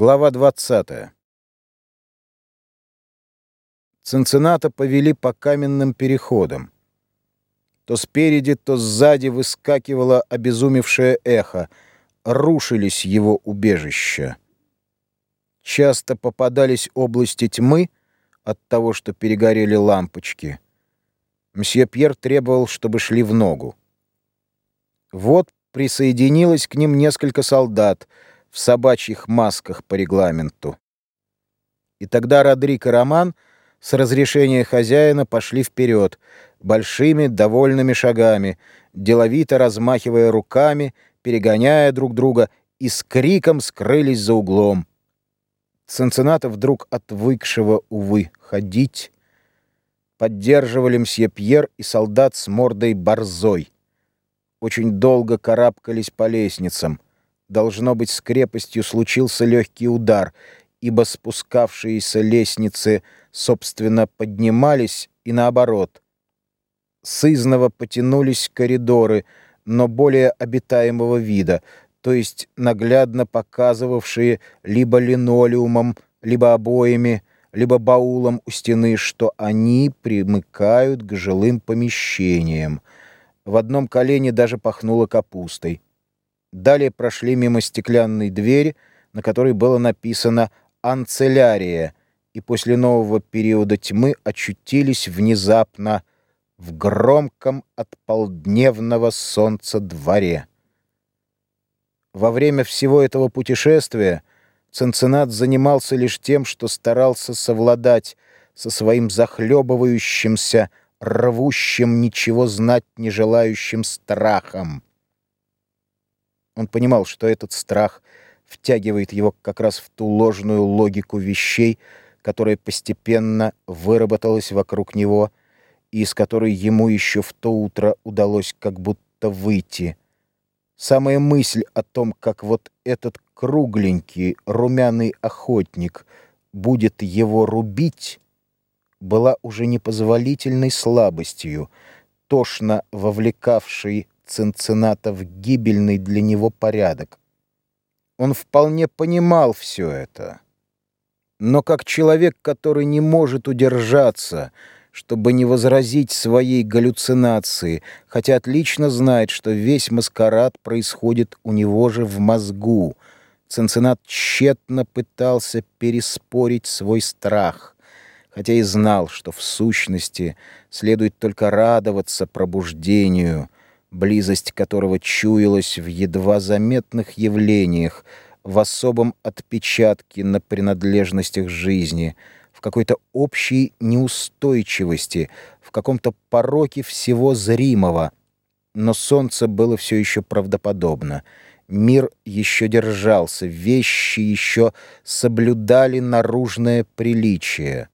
Глава 20. Цинцината повели по каменным переходам. То спереди, то сзади выскакивало обезумевшее эхо. Рушились его убежища. Часто попадались области тьмы от того, что перегорели лампочки. Мсье Пьер требовал, чтобы шли в ногу. Вот присоединилось к ним несколько солдат — в собачьих масках по регламенту. И тогда Родрик и Роман с разрешения хозяина пошли вперед, большими довольными шагами, деловито размахивая руками, перегоняя друг друга, и с криком скрылись за углом. Ценцинато вдруг отвыкшего, увы, ходить, поддерживали мсье Пьер и солдат с мордой борзой. Очень долго карабкались по лестницам — Должно быть, с крепостью случился легкий удар, ибо спускавшиеся лестницы, собственно, поднимались и наоборот. Сызново потянулись коридоры, но более обитаемого вида, то есть наглядно показывавшие либо линолеумом, либо обоями, либо баулом у стены, что они примыкают к жилым помещениям. В одном колене даже пахнуло капустой. Далее прошли мимо стеклянной двери, на которой было написано «Анцелярия», и после нового периода тьмы очутились внезапно в громком от полдневного солнца дворе. Во время всего этого путешествия Ценцинат занимался лишь тем, что старался совладать со своим захлебывающимся, рвущим, ничего знать не желающим страхом. Он понимал, что этот страх втягивает его как раз в ту ложную логику вещей, которая постепенно выработалась вокруг него и из которой ему еще в то утро удалось как будто выйти. Самая мысль о том, как вот этот кругленький румяный охотник будет его рубить, была уже непозволительной слабостью, тошно вовлекавшей Цинцината в гибельный для него порядок. Он вполне понимал все это. Но как человек, который не может удержаться, чтобы не возразить своей галлюцинации, хотя отлично знает, что весь маскарад происходит у него же в мозгу, Цинцинат тщетно пытался переспорить свой страх, хотя и знал, что в сущности следует только радоваться пробуждению — близость которого чуялась в едва заметных явлениях, в особом отпечатке на принадлежностях жизни, в какой-то общей неустойчивости, в каком-то пороке всего зримого. Но солнце было все еще правдоподобно. Мир еще держался, вещи еще соблюдали наружное приличие.